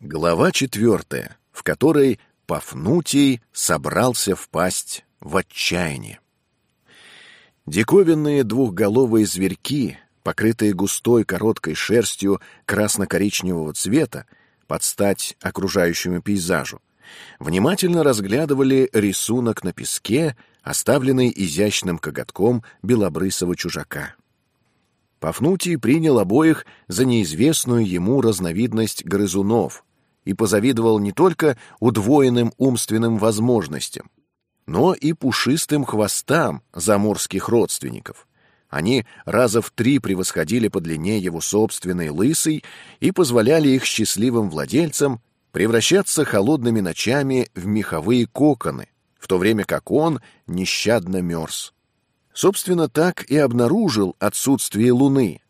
Глава четвертая, в которой Пафнутий собрался впасть в отчаяние. Диковинные двухголовые зверьки, покрытые густой короткой шерстью красно-коричневого цвета, под стать окружающему пейзажу, внимательно разглядывали рисунок на песке, оставленный изящным коготком белобрысого чужака. Пафнутий принял обоих за неизвестную ему разновидность грызунов и позавидовал не только удвоенным умственным возможностям, но и пушистым хвостам заморских родственников. Они раза в три превосходили по длине его собственной лысой и позволяли их счастливым владельцам превращаться холодными ночами в меховые коконы, в то время как он нещадно мерз. Собственно, так и обнаружил отсутствие луны.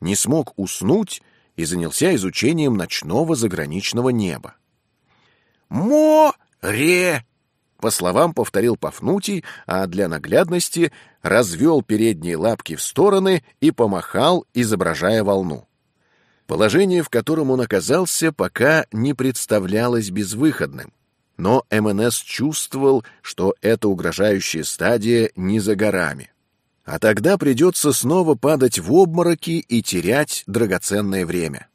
Не смог уснуть и занялся изучением ночного заграничного неба. «Мо-ре!» По словам повторил Пафнутий, а для наглядности развел передние лапки в стороны и помахал, изображая волну. Положение, в котором он оказался, пока не представлялось безвыходным. Но МНС чувствовал, что эта угрожающая стадия не за горами. А тогда придется снова падать в обмороки и терять драгоценное время.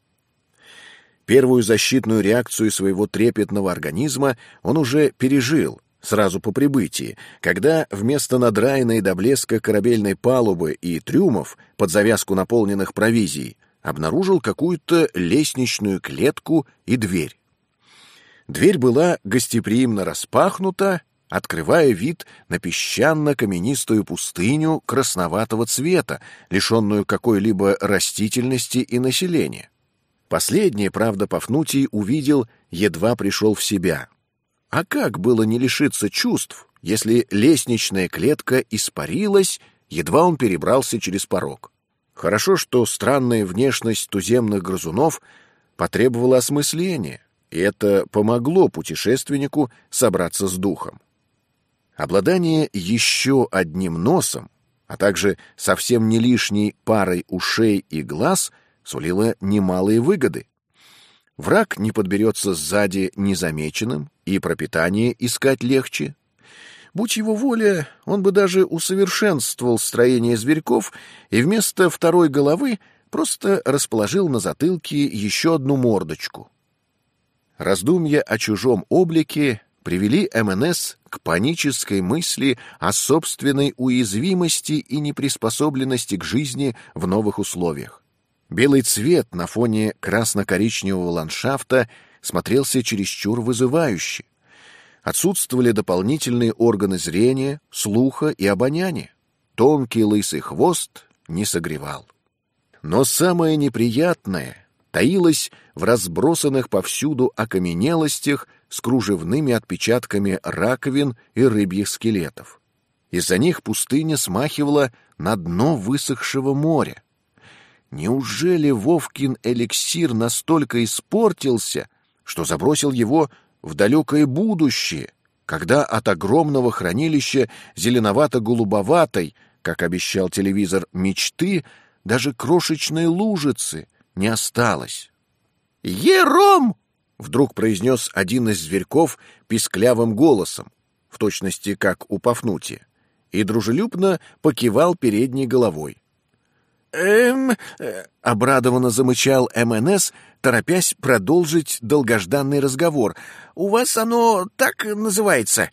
Первую защитную реакцию своего трепетного организма он уже пережил, сразу по прибытии, когда вместо надраенной до блеска корабельной палубы и трюмов, под завязку наполненных провизией, обнаружил какую-то лестничную клетку и дверь. Дверь была гостеприимно распахнута, открывая вид на песчано-каменистую пустыню красноватого цвета, лишенную какой-либо растительности и населения. Последнее, правда, Пафнутий увидел, едва пришел в себя. А как было не лишиться чувств, если лестничная клетка испарилась, едва он перебрался через порог? Хорошо, что странная внешность туземных грызунов потребовала осмысления, и это помогло путешественнику собраться с духом. Обладание еще одним носом, а также совсем не лишней парой ушей и глаз сулило немалые выгоды. Враг не подберется сзади незамеченным, и пропитание искать легче, Будь его воля, он бы даже усовершенствовал строение зверьков и вместо второй головы просто расположил на затылке еще одну мордочку. Раздумья о чужом облике привели МНС к панической мысли о собственной уязвимости и неприспособленности к жизни в новых условиях. Белый цвет на фоне красно-коричневого ландшафта смотрелся чересчур вызывающе отсутствовали дополнительные органы зрения, слуха и обоняния. Тонкий лысый хвост не согревал. Но самое неприятное таилось в разбросанных повсюду окаменелостях с кружевными отпечатками раковин и рыбьих скелетов. Из-за них пустыня смахивала на дно высохшего моря. Неужели Вовкин эликсир настолько испортился, что забросил его в далекое будущее, когда от огромного хранилища зеленовато-голубоватой, как обещал телевизор, мечты, даже крошечной лужицы не осталось. «Ером!» — вдруг произнес один из зверьков писклявым голосом, в точности как у Пафнутия, и дружелюбно покивал передней головой. «Эм...» э, — обрадованно замычал МНС, торопясь продолжить долгожданный разговор. «У вас оно так называется?»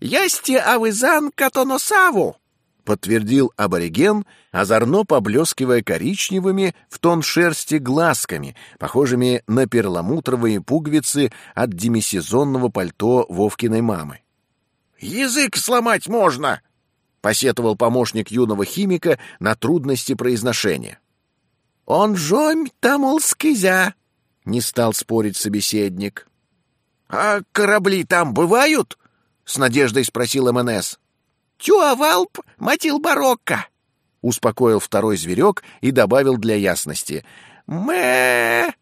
«Ясте авызан катоносаву!» — подтвердил абориген, озорно поблескивая коричневыми в тон шерсти глазками, похожими на перламутровые пуговицы от демисезонного пальто Вовкиной мамы. «Язык сломать можно!» посетовал помощник юного химика на трудности произношения. «Он жомь тамул скизя», — не стал спорить собеседник. «А корабли там бывают?» — с надеждой спросил МНС. «Тюавалп матил барокко», — успокоил второй зверек и добавил для ясности. «Мэ...»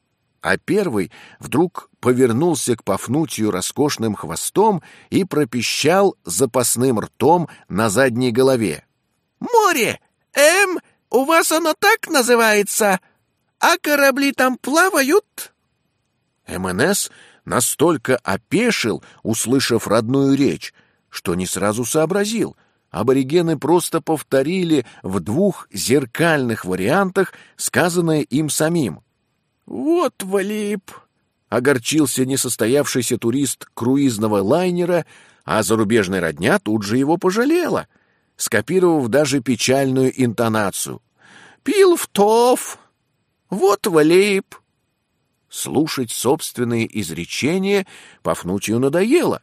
а первый вдруг повернулся к Пафнутию роскошным хвостом и пропищал запасным ртом на задней голове. «Море! Эм, у вас оно так называется? А корабли там плавают?» МНС настолько опешил, услышав родную речь, что не сразу сообразил. Аборигены просто повторили в двух зеркальных вариантах сказанное им самим. «Вот валип!» — огорчился несостоявшийся турист круизного лайнера, а зарубежная родня тут же его пожалела, скопировав даже печальную интонацию. «Пил в тов! Вот валип!» Слушать собственные изречения Пафнутию надоело,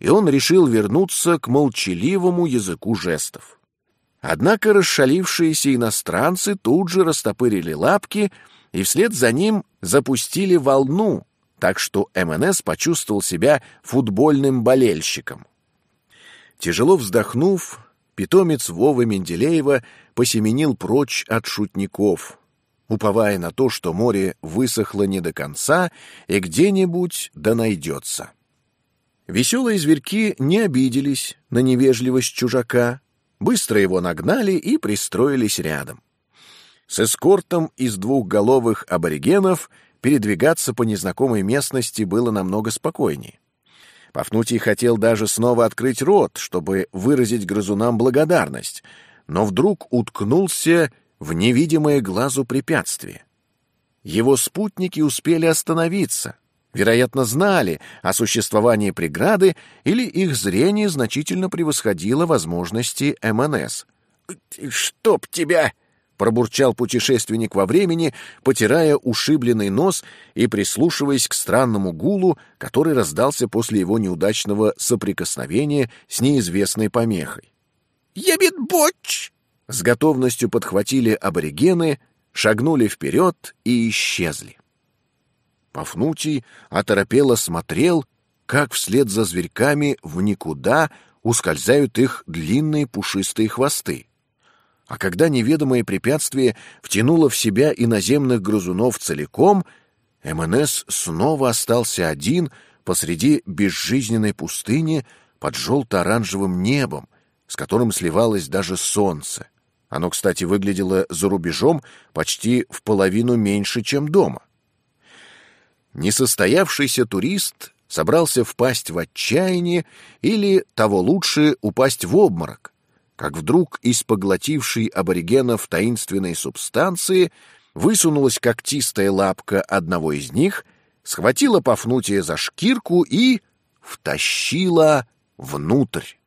и он решил вернуться к молчаливому языку жестов. Однако расшалившиеся иностранцы тут же растопырили лапки и вслед за ним запустили волну, так что МНС почувствовал себя футбольным болельщиком. Тяжело вздохнув, питомец Вовы Менделеева посеменил прочь от шутников, уповая на то, что море высохло не до конца и где-нибудь да найдется. Веселые зверьки не обиделись на невежливость чужака, быстро его нагнали и пристроились рядом. С эскортом из двухголовых аборигенов передвигаться по незнакомой местности было намного спокойнее. Пафнутий хотел даже снова открыть рот, чтобы выразить грызунам благодарность, но вдруг уткнулся в невидимое глазу препятствие. Его спутники успели остановиться, вероятно, знали о существовании преграды или их зрение значительно превосходило возможности МНС. «Чтоб тебя!» — пробурчал путешественник во времени, потирая ушибленный нос и прислушиваясь к странному гулу, который раздался после его неудачного соприкосновения с неизвестной помехой. «Ебит боч!» с готовностью подхватили аборигены, шагнули вперед и исчезли. Пафнутий оторопело смотрел, как вслед за зверьками в никуда ускользают их длинные пушистые хвосты. А когда неведомое препятствие втянуло в себя иноземных грызунов целиком, МНС снова остался один посреди безжизненной пустыни под желто-оранжевым небом, с которым сливалось даже солнце. Оно, кстати, выглядело за рубежом почти в половину меньше, чем дома. Несостоявшийся турист собрался впасть в отчаяние или, того лучше, упасть в обморок, как вдруг из поглотившей аборигенов таинственной субстанции высунулась когтистая лапка одного из них, схватила Пафнутия за шкирку и втащила внутрь.